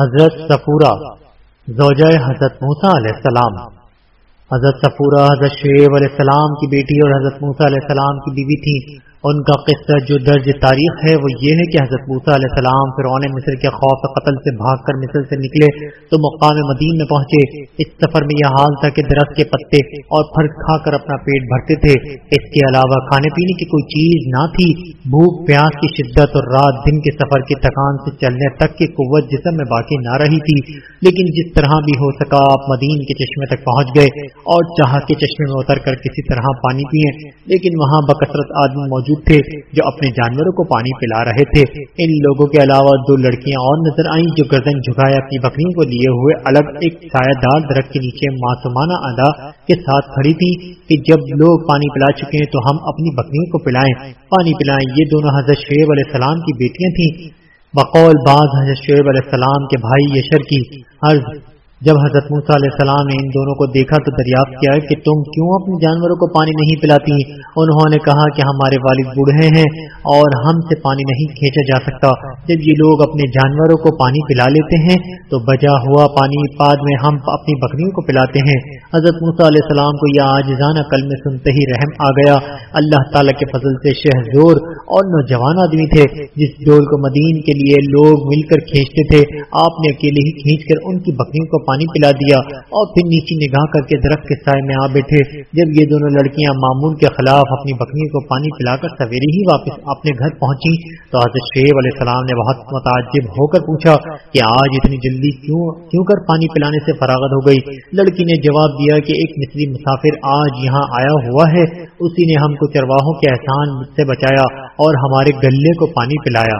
حضرت سفورہ، زوجہ حضرت موسا علیہ السلام۔ حضرت سفورہ حضرت شعیب علیہ السلام کی بیٹی اور حضرت موسا علیہ السلام کی بیوی تھی ان کا قصہ جو درج تاریخ ہے وہ یہ ہے کہ حضرت موسیٰ علیہ السلام فرعون مصر کے خوف قتل سے بھاگ کر مصر سے نکلے تو مقام مدین میں پہنچے۔ اس سفر میں یہ حال تھا کہ درخت کے پتے اور پھر کھا کر اپنا پیٹ بھرتے تھے۔ اس کے علاوہ کھانے پینے کی کوئی چیز نہ تھی۔ بھوک، پیاس کی شدت اور رات دن کے سفر کی تھکان سے چلنے تک کی قوت جسم میں باقی نہ رہی تھی۔ لیکن جس طرح بھی ہو سکا آپ مدین کے چشمے تک پہنچ گئے اور چاہ کے چشمے میں اتر کر کسی طرح پانی پیئے۔ لیکن وہاں بکثرت آدمی موجود تھے، جو اپنے جانوروں کو پانی پلا رہے تھے۔ ان لوگوں کے علاوہ دو لڑکیاں اور نظر آئیں، جو گردن جھکائے اپنی بکریوں کو لیے ہوئے الگ ایک سایہ دار درخت کے نیچے معصومانہ ادا کے ساتھ کھڑی تھی کہ جب لوگ پانی پلا چکے ہیں تو ہم اپنی بکریوں کو پلائیں۔ پانی پلائیں، یہ دونوں حضرت شعیب علیہ السلام کی بیٹیاں تھیں۔ بقول بعض حضرت شعیب علیہ السلام کے بھائی یشر کی عرض جب حضرت موسیٰ علیہ السلام نے ان دونوں کو دیکھا تو دریافت کیا کہ تم کیوں اپنے جانوروں کو پانی نہیں پلاتی؟ انہوں نے کہا کہ ہمارے والد بوڑھے ہیں اور ہم سے پانی نہیں کھینچا جا سکتا۔ جب یہ لوگ اپنے جانوروں کو پانی پلا لیتے ہیں تو بجا ہوا پانی بعد میں ہم اپنی بکریوں کو پلاتے ہیں۔ حضرت موسیٰ علیہ السلام کو یہ آجزانہ کل میں سنتے ہی رحم آ گیا۔ اللہ تعالیٰ کے فضل سے شہزور اور نوجوان آدمی تھے جس ڈول کو مدین کے لیے لوگ مل کر کھینچتے تھے۔ آپ نے اکیلے ہی کھینچ کر ان کی بکریوں کو پانی پلا دیا اور پھر نیچے نگاہ کر کے درخت کے سائے میں آ بیٹھے۔ جب یہ دونوں لڑکیاں معمول کے خلاف اپنی بکریوں کو پانی پلا کر سویرے ہی واپس اپنے گھر پہنچی تو حضرت شیب علیہ السلام نے بہت متعجب ہو کر پوچھا کہ آج اتنی جلدی کیوں کیوں کر پانی پلانے سے فراغت ہو گئی؟ لڑکی نے جواب دیا کہ ایک مصری مسافر آج یہاں آیا ہوا ہے۔ اسی نے ہم کو چرواہوں کے احسان سے بچایا اور ہمارے گلے کو پانی پلایا۔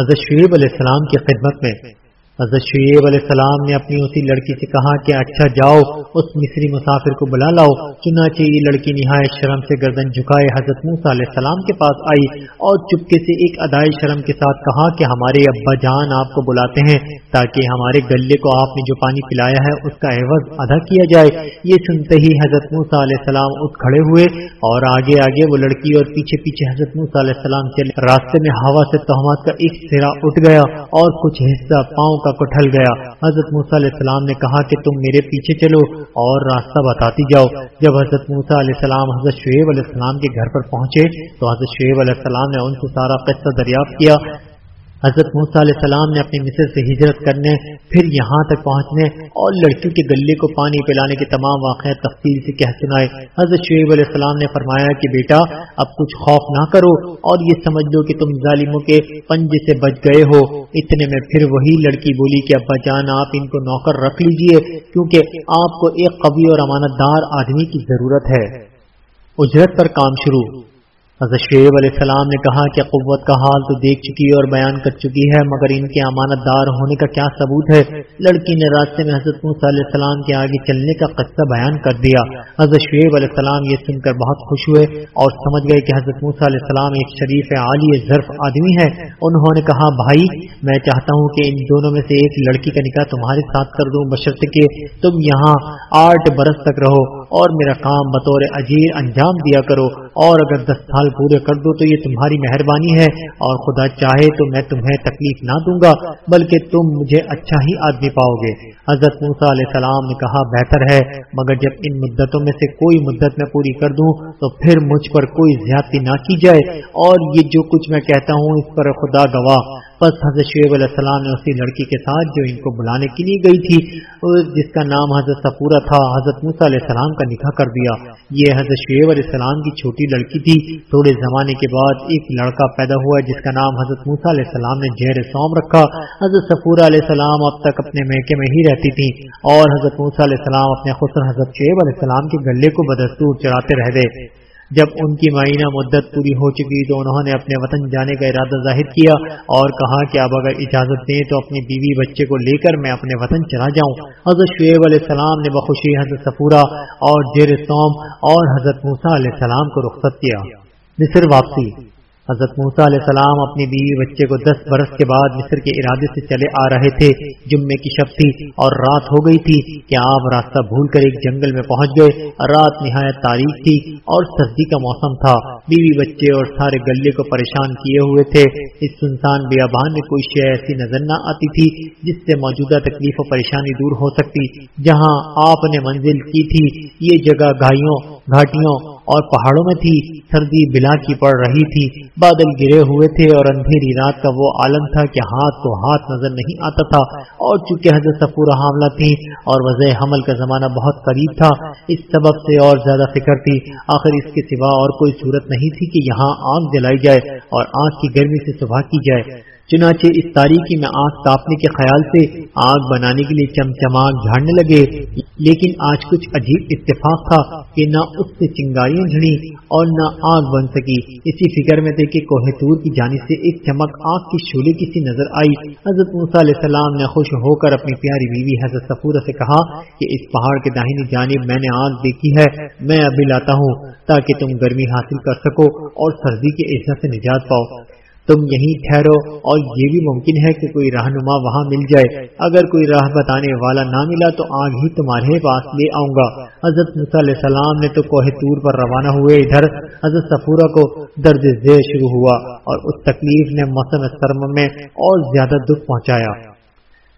حضرت شعیب علیہ السلام کی خدمت میں حضرت شعیب علیہ السلام نے اپنی اسی لڑکی سے کہا کہ اچھا جاؤ، اس مصری مسافر کو بلا لاؤ۔ چنانچہ یہ لڑکی نہایت شرم سے گردن جھکائے حضرت موسیٰ علیہ السلام کے پاس آئی اور چپکے سے ایک ادائی شرم کے ساتھ کہا کہ ہمارے ابا جان آپ کو بلاتے ہیں تاکہ ہمارے گلے کو آپ نے جو پانی پلایا ہے، اس کا عوض ادا کیا جائے۔ یہ سنتے ہی حضرت موسیٰ علیہ السلام اٹھ کھڑے ہوئے اور آگے آگے وہ لڑکی اور پیچھے پیچھے حضرت موسیٰ علیہ السلام چلے راستے میں ہوا سے تہمات کا ایک سرا اٹھ گیا اور کچھ حصہ پاؤں کا کٹھل گیا۔ حضرت موسیٰ علیہ السلام نے کہا کہ تم میرے پیچھے چلو اور راستہ بتاتی جاؤ۔ جب حضرت موسیٰ علیہ السلام حضرت شعیب علیہ السلام کے گھر پر پہنچے تو حضرت شعیب علیہ السلام نے ان سے سارا قصہ دریافت کیا۔ حضرت موسیٰ علیہ السلام نے اپنی مصر سے ہجرت کرنے، پھر یہاں تک پہنچنے اور لڑکیوں کے گلے کو پانی پلانے کے تمام واقعات تفصیل سے کہہ سنائے۔ حضرت شعیب علیہ السلام نے فرمایا کہ بیٹا، اب کچھ خوف نہ کرو اور یہ سمجھ لو کہ تم ظالموں کے پنجے سے بچ گئے ہو۔ اتنے میں پھر وہی لڑکی بولی کہ ابا جان، آپ ان کو نوکر رکھ لیجیے، کیونکہ آپ کو ایک قوی اور امانت دار آدمی کی ضرورت ہے۔ اجرت پر کام شروع۔ حضرت شعیب علیہ السلام نے کہا کہ قوت کا حال تو دیکھ چکی اور بیان کر چکی ہے، مگر ان کے امانت دار ہونے کا کیا ثبوت ہے؟ لڑکی نے راستے میں حضرت موسیٰ علیہ السلام کے آگے چلنے کا قصہ بیان کر دیا۔ حضرت شعیب علیہ السلام یہ سن کر بہت خوش ہوئے اور سمجھ گئے کہ حضرت موسیٰ علیہ السلام ایک شریف عالی ظرف آدمی ہے انہوں نے کہا، بھائی، میں چاہتا ہوں کہ ان دونوں میں سے ایک لڑکی کا نکاح تمہارے ساتھ کر دوں، بشرط کہ تم یہاں آٹھ برس تک رہو اور میرا کام بطور اجیر انجام دیا کرو اور اگر دس سال پورے کر دو تو یہ تمہاری مہربانی ہے اور خدا چاہے تو میں تمہیں تکلیف نہ دوں گا، بلکہ تم مجھے اچھا ہی آدمی پاؤ گے۔ حضرت موسا علیہ السلام نے کہا، بہتر ہے، مگر جب ان مدتوں میں سے کوئی مدت میں پوری کر دوں تو پھر مجھ پر کوئی زیادتی نہ کی جائے۔ اور یہ جو کچھ میں کہتا ہوں، اس پر خدا گواہ۔ بس حضرت شعیب علیہ السلام نے اسی لڑکی کے ساتھ جو ان کو بلانے کے لیے گئی تھی، جس کا نام حضرت سپورا تھا، حضرت موسیٰ علیہ السلام کا نکاح کر دیا۔ یہ حضرت شعیب علیہ السلام کی چھوٹی لڑکی تھی۔ تھوڑے زمانے کے بعد ایک لڑکا پیدا ہوا جس کا نام حضرت موسیٰ علیہ السلام نے جہر سوم رکھا۔ حضرت سفورہ علیہ السلام اب تک اپنے میکے میں ہی رہتی تھی اور حضرت موسیٰ علیہ السلام اپنے خسر حضرت شعیب علیہ السلام کے گلے کو بدستور چراتے رہ گئے۔ جب ان کی معینہ مدت پوری ہو چکی تو انہوں نے اپنے وطن جانے کا ارادہ ظاہر کیا اور کہا کہ اب اگر اجازت دیں تو اپنی بیوی بچے کو لے کر میں اپنے وطن چلا جاؤں۔ حضرت شعیب علیہ السلام نے بخوشی حضرت سفورہ اور جیر سوم اور حضرت موسیٰ علیہ السلام کو رخصت کیا۔ مصر واپسی۔ حضرت موسا علیہ السلام اپنی بیوی بچے کو دس برس کے بعد مصر کے ارادے سے چلے آ رہے تھے۔ جمعے کی شب تھی اور رات ہو گئی تھی کہ آپ راستہ بھول کر ایک جنگل میں پہنچ گئے۔ رات نہایت تاریخ تھی اور سردی کا موسم تھا۔ بیوی بچے اور سارے گلے کو پریشان کیے ہوئے تھے۔ اس سنسان بیابان میں کوئی شے ایسی نظر نہ آتی تھی جس سے موجودہ تکلیف و پریشانی دور ہو سکتی۔ جہاں آپ نے منزل کی تھی، یہ جگہ گھائیوں گھاٹیوں اور پہاڑوں میں تھی، سردی بلا کی پڑ رہی تھی۔ بادل گرے ہوئے تھے اور اندھیری رات کا وہ عالم تھا کہ ہاتھ کو ہاتھ نظر نہیں آتا تھا۔ اور چونکہ حضرت پورا حاملہ تھی اور وضع حمل کا زمانہ بہت قریب تھا، اس سبب سے اور زیادہ فکر تھی۔ آخر اس کے سوا اور کوئی صورت نہیں تھی کہ یہاں آگ جلائی جائے اور آگ کی گرمی سے صبح کی جائے۔ چنانچہ اس تاریخی میں آگ تاپنے کے خیال سے آگ بنانے کے لیے چمچماگ جھاڑنے لگے، لیکن آج کچھ عجیب اتفاق تھا کہ نہ اس سے چنگاریاں جھڑی اور نہ آگ بن سکی۔ اسی فکر میں تھے کہ کوہتور کی جانب سے ایک چمک آگ کی شولے کی سی نظر آئی۔ حضرت موسیٰ علیہ السلام نے خوش ہو کر اپنی پیاری بیوی حضرت سفورہ سے کہا کہ اس پہاڑ کے داہنی جانب میں نے آگ دیکھی ہے، میں ابھی لاتا ہوں تاکہ تم گرمی حاصل کر سکو اور سردی کے عزت سے نجات پاؤ۔ تم یہیں ٹھہرو اور یہ بھی ممکن ہے کہ کوئی رہنما وہاں مل جائے۔ اگر کوئی راہ بتانے والا نہ ملا تو آگ ہی تمہارے پاس لے آؤں گا۔ حضرت علیہ السلام نے تو کوہ تور پر روانہ ہوئے ادھر۔ حضرت سفورہ کو درد ذیل شروع ہوا اور اس تکلیف نے موسم سرم میں اور زیادہ دکھ پہنچایا۔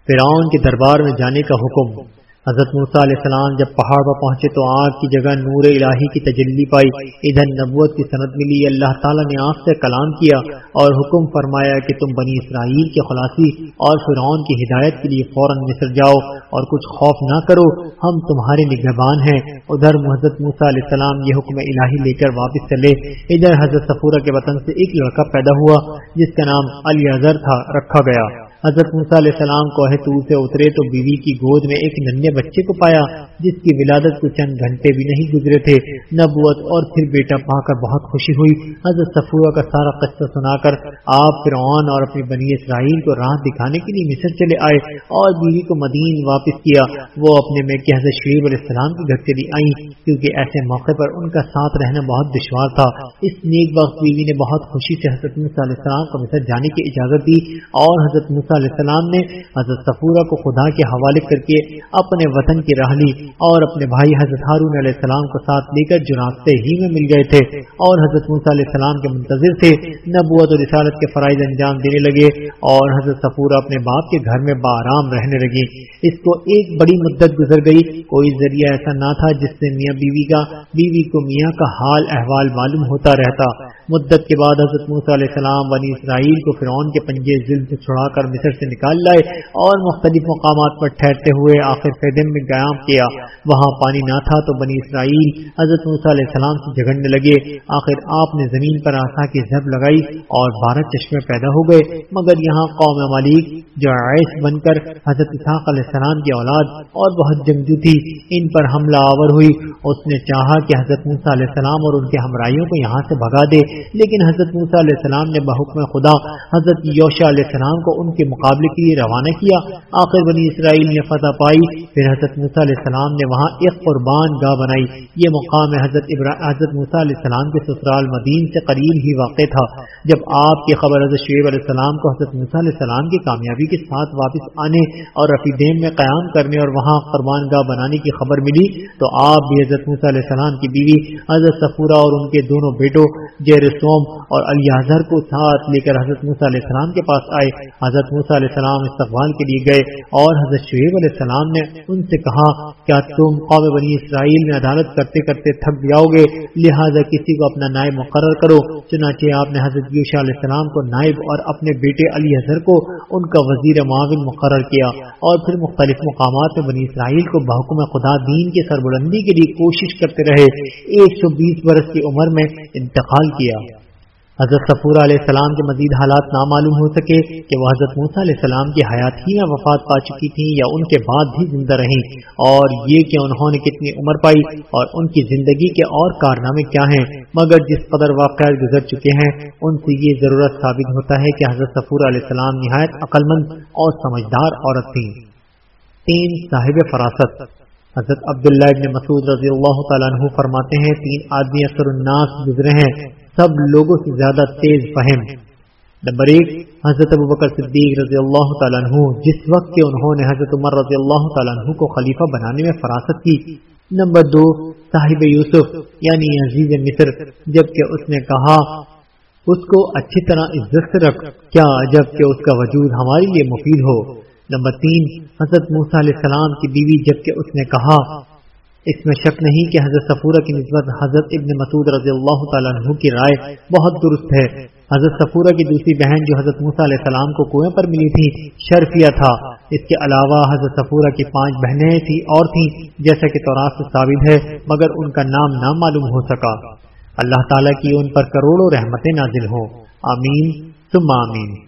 فرعون کے دربار میں جانے کا حکم۔ حضرت موسیٰ علیہ السلام جب پہاڑ پر پہنچے تو آگ کی جگہ نور الہی کی تجلی پائی۔ ادھر نبوت کی صنعت ملی، اللہ تعالیٰ نے آگ سے کلام کیا اور حکم فرمایا کہ تم بنی اسرائیل کے خلاصی اور فرعون کی ہدایت کے لیے فوراً مصر جاؤ اور کچھ خوف نہ کرو، ہم تمہارے نگہبان ہیں۔ ادھر حضرت موسیٰ علیہ السلام یہ حکم الہی لے کر واپس چلے۔ ادھر حضرت سفورہ کے وطن سے ایک لڑکا پیدا ہوا، جس کا نام علی اظہر تھا، رکھا گیا۔ حضرت موسیٰ علیہ السلام کو تور سے اترے تو بیوی کی گود میں ایک ننے بچے کو پایا، جس کی ولادت کو چند گھنٹے بھی نہیں گزرے تھے۔ نبوت اور پھر بیٹا پا کر بہت خوشی ہوئی۔ حضرت صفوہ کا سارا قصہ سنا کر آپ فرعون اور اپنی بنی اسرائیل کو راہ دکھانے کے لیے مصر چلے آئے اور بیوی کو مدین واپس کیا۔ وہ اپنے میں کہ حضرت شریف علیہ السلام کے گھر چلی آئی کیونکہ ایسے موقع پر ان کا ساتھ رہنا بہت دشوار تھا۔ اس نیک وقت بیوی نے بہت خوشی سے حضرت علیہ السلام کو مصر جانے کی اجازت دی اور حضرت علیہ السلام نے حضرت صفورہ کو خدا کے حوالے کر کے اپنے وطن کی راہ لی اور اپنے بھائی حضرت ہارون علیہ السلام کو ساتھ لے کر جو ہی میں مل گئے تھے اور حضرت موسیٰ علیہ السلام کے منتظر تھے نبوت و رسالت کے فرائض انجام دینے لگے اور حضرت صفورہ اپنے باپ کے گھر میں بارام رہنے لگی۔ اس کو ایک بڑی مدت گزر گئی۔ کوئی ذریعہ ایسا نہ تھا جس سے میاں بیوی کا، بیوی کو میاں کا حال احوال معلوم ہوتا رہتا۔ مدت کے بعد حضرت موسیٰ علیہ السلام بنی اسرائیل کو فرعون کے پنجے ذل سے چھڑا کر مصر سے نکال لائے اور مختلف مقامات پر ٹھہرتے ہوئے آخر فیدم میں قیام کیا۔ وہاں پانی نہ تھا تو بنی اسرائیل حضرت موسیٰ علیہ السلام سے جھگڑنے لگے۔ آخر آپ نے زمین پر آسا کی زب لگائی اور بارہ چشمے پیدا ہو گئے۔ مگر یہاں قوم مالک جو عیش بن کر حضرت اسحاق علیہ السلام کی اولاد اور بہت جنگجو تھی، ان پر حملہ آور ہوئی۔ اس نے چاہا کہ حضرت موسیٰ علیہ السلام اور ان کے ہمراہیوں کو یہاں سے بھگا دے۔ لیکن حضرت موسیٰ علیہ السلام نے بحکم خدا حضرت یوشا علیہ السلام کو ان کے مقابلے کے لیے روانہ کیا۔ آخر بنی اسرائیل نے فتح پائی، پھر حضرت موسیٰ علیہ السلام نے وہاں ایک قربان گاہ بنائی۔ یہ مقام حضرت حضرت موسیٰ علیہ السلام کے سسرال مدین سے قریب ہی واقع تھا۔ جب آپ کی خبر حضرت شعیب علیہ السلام کو حضرت موسیٰ علیہ السلام کی کامیابی کے ساتھ واپس آنے اور رفیدین میں قیام کرنے اور وہاں قربان گاہ بنانے کی خبر ملی، تو آپ بھی حضرت موسیٰ علیہ السلام کی بیوی حضرت سفورہ اور ان کے دونوں بیٹوں جیر سوم اور الیازر کو ساتھ لے کر حضرت موسیٰ علیہ السلام کے پاس آئے۔ حضرت موسیٰ علیہ السلام استقبال کے لیے گئے اور حضرت شعیب علیہ السلام نے ان سے کہا، کیا تم قوم بنی اسرائیل میں عدالت کرتے کرتے تھک جاؤ گے؟ لہٰذا کسی کو اپنا نائب مقرر کرو۔ چنانچہ آپ نے حضرت یوشا علیہ السلام کو نائب اور اپنے بیٹے علی حضر کو ان کا وزیر معاون مقرر کیا اور پھر مختلف مقامات میں بنی اسرائیل کو بحکم خدا دین کے سربلندی کے لیے کوشش کرتے رہے۔ ایک سو بیس برس کی عمر میں انتقال کیا۔ حضرت صفور علیہ السلام کے مزید حالات نہ معلوم ہو سکے کہ وہ حضرت موسیٰ علیہ السلام کی حیات ہی میں وفات پا چکی تھیں یا ان کے بعد بھی زندہ رہیں اور یہ کہ انہوں نے کتنی عمر پائی اور ان کی زندگی کے اور کارنامے کیا ہیں، مگر جس قدر واقعات گزر چکے ہیں، ان سے یہ ضرورت ثابت ہوتا ہے کہ حضرت صفور علیہ السلام نہایت عقل مند اور سمجھدار عورت تھیں۔ تین صاحب فراست۔ حضرت عبداللہ ابن مسعود رضی اللہ تعالیٰ عنہ فرماتے ہیں، تین آدمی اکثر الناس گزرے ہیں۔ سب لوگوں سے زیادہ تیز فہم۔ نمبر ایک، حضرت ابو بکر صدیق رضی اللہ تعالیٰ عنہ، جس وقت کے انہوں نے حضرت عمر رضی اللہ تعالیٰ عنہ کو خلیفہ بنانے میں فراست کی۔ نمبر دو، صاحب یوسف یعنی عزیز مصر، جبکہ اس نے کہا، اس کو اچھی طرح عزت سے رکھ، کیا جبکہ اس کا وجود ہمارے لیے مفید ہو؟ نمبر تین، حضرت موسیٰ علیہ السلام کی بیوی، جبکہ اس نے کہا اس میں شک نہیں کہ حضرت سفورہ کی نسبت حضرت ابن مسعود رضی اللہ تعالیٰ عنہ کی رائے بہت درست ہے۔ حضرت سفورہ کی دوسری بہن جو حضرت موسیٰ علیہ السلام کو کنویں پر ملی تھی شرفیہ تھا۔ اس کے علاوہ حضرت سفورہ کی پانچ بہنیں تھی اور تھیں، جیسا کہ تورات سے ثابت ہے، مگر ان کا نام نہ معلوم ہو سکا۔ اللہ تعالیٰ کی ان پر کروڑوں رحمتیں نازل ہوں۔ آمین۔ ثم آمین۔